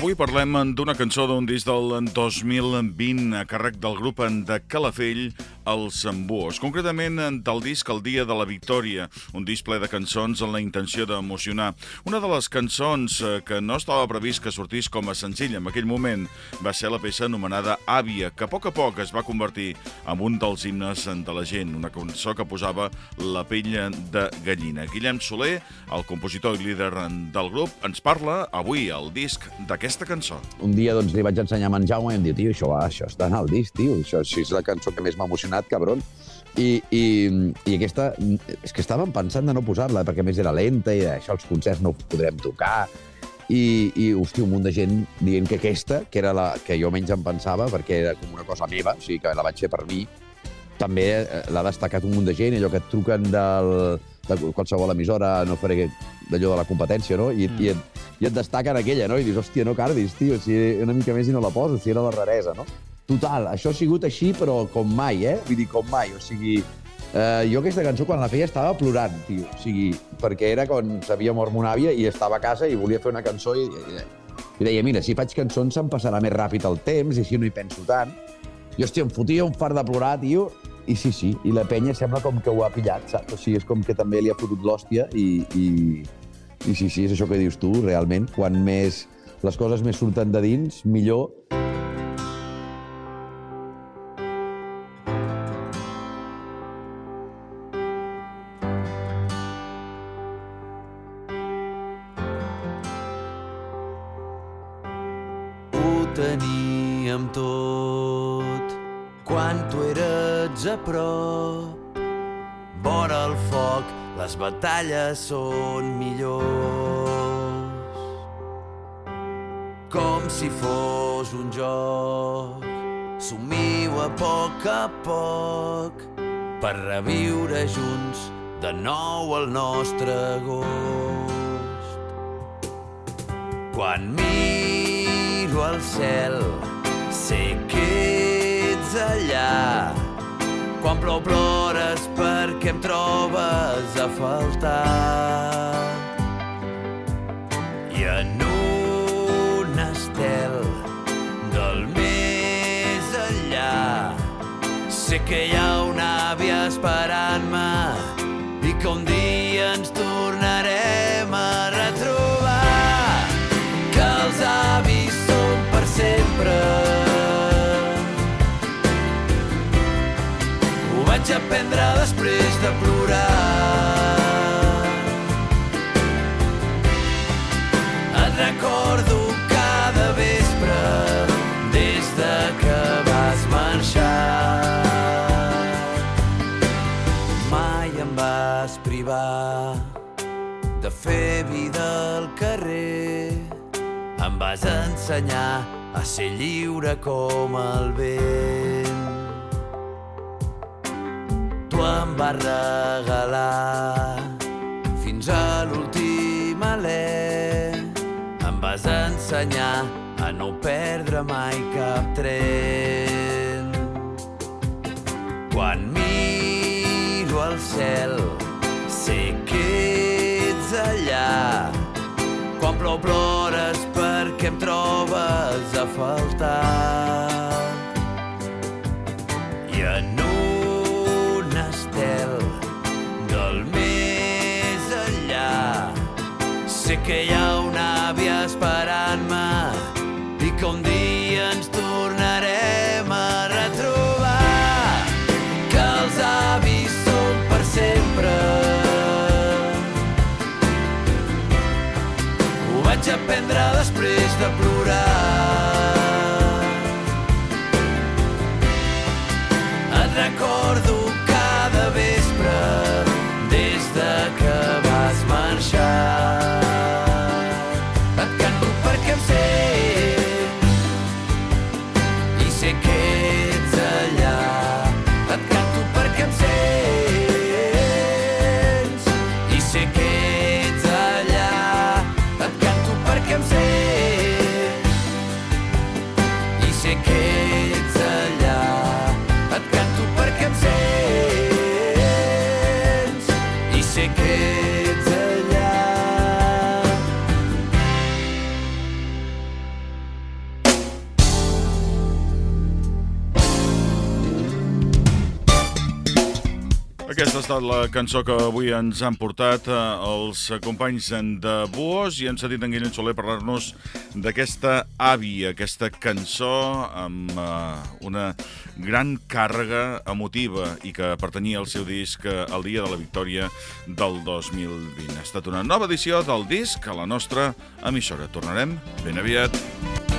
Avui parlem d'una cançó d'un disc del 2020 a càrrec del grup de Calafell, Els Embuos. Concretament del disc El dia de la victòria, un disc ple de cançons amb la intenció d'emocionar. Una de les cançons eh, que no estava previst que sortís com a senzill en aquell moment va ser la peça anomenada Àvia, que a poc a poc es va convertir en un dels himnes de la gent, una cançó que posava la pell de gallina. Guillem Soler, el compositor i líder del grup, ens parla avui el disc d'aquesta cançó. Un dia doncs, li vaig ensenyar a en Jaume i em diu, tio, això, va, això està en el disc, tio, això, això és la cançó que més m'ha emocionat, cabron. I, i, I aquesta, és que estàvem pensant de no posar-la, perquè més era lenta i això els concerts no ho podrem tocar. I, i hosti, un munt de gent dient que aquesta, que era la que jo menys em pensava, perquè era com una cosa meva, o sigui que la vaig fer per mi, també eh, l'ha destacat un munt de gent, allò que et truquen del, de qualsevol emissora, no faré d'allò de la competència, no? I, mm. i, et, i et destaquen aquella, no? I dius, hòstia, no cardis, tio, si una mica més i no la poso, si era la raresa, no? Total, això ha sigut així, però com mai, eh? Vull dir, com mai, o sigui... Eh, jo aquesta cançó, quan la feia, estava plorant, tio. O sigui, perquè era quan s'havia mort mon àvia i estava a casa i volia fer una cançó i, i, i deia, mira, si faig cançons se'm passarà més ràpid el temps i així no hi penso tant. I, hòstia, em fotia un fart de plorar, tio, i sí, sí, i la penya sembla com que ho ha pillat, saps? O sigui, és com que també li ha fotut l'hòstia i, i, i sí, sí, és això que dius tu, realment. Quan més les coses més surten de dins, millor. Teníem tot quan tu eres a prop. Vora el foc, les batalles són millors. Com si fos un joc, somiu a poc a poc per reviure junts de nou el nostre agost. Quan miro al cel, sé que ets allà. Quan plou plores perquè em trobes a faltar. I en un estel del més enllà sé que hi ha una àvia esperant-me i que un dia vaig aprendre després de plorar et recordo cada vespre des de que vas marxar mai em vas privar de fer vida al carrer. Em vas ensenyar a ser lliure com el vent. Em vas regalar fins a l'últim alè. Em vas ensenyar a no perdre mai cap tren. Quan miro al cel, sé que ets allà. Quan plou plores perquè em trobes a faltar. I en enllà. Sé que hi ha una àvia esperant-me i que un dia ens tornarem a retrobar. Que els avis són per sempre. Ho vaig aprendre després de plorar i Aquesta ha estat la cançó que avui ens han portat eh, els companys de Buos i han sentit en Guillem Soler parlar-nos d'aquesta àvia, aquesta cançó amb uh, una gran càrrega emotiva i que pertanyia al seu disc eh, el dia de la victòria del 2020. Ha estat una nova edició del disc a la nostra emissora. Tornarem ben aviat.